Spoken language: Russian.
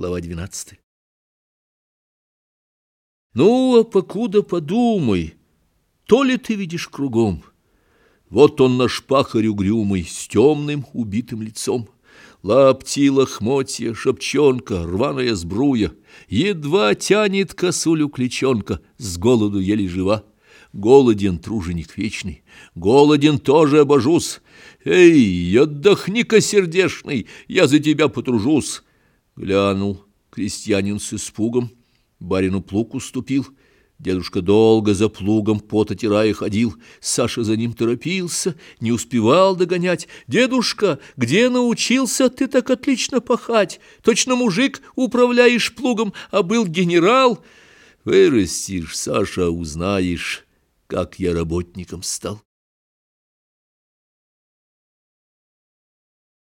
Глава 12. Ну, а покуда подумай, то ли ты видишь кругом. Вот он наш пахарь угрюмый, с темным убитым лицом. Лапти, лохмотья, шапчонка, рваная сбруя, Едва тянет косулю кличонка, с голоду еле жива. Голоден труженик вечный, голоден тоже обожусь. Эй, отдохни-ка, сердешный, я за тебя потружусь. Глянул крестьянин с испугом, барину плуг уступил. Дедушка долго за плугом, пот отирая, ходил. Саша за ним торопился, не успевал догонять. «Дедушка, где научился ты так отлично пахать? Точно мужик управляешь плугом, а был генерал?» «Вырастешь, Саша, узнаешь, как я работником стал».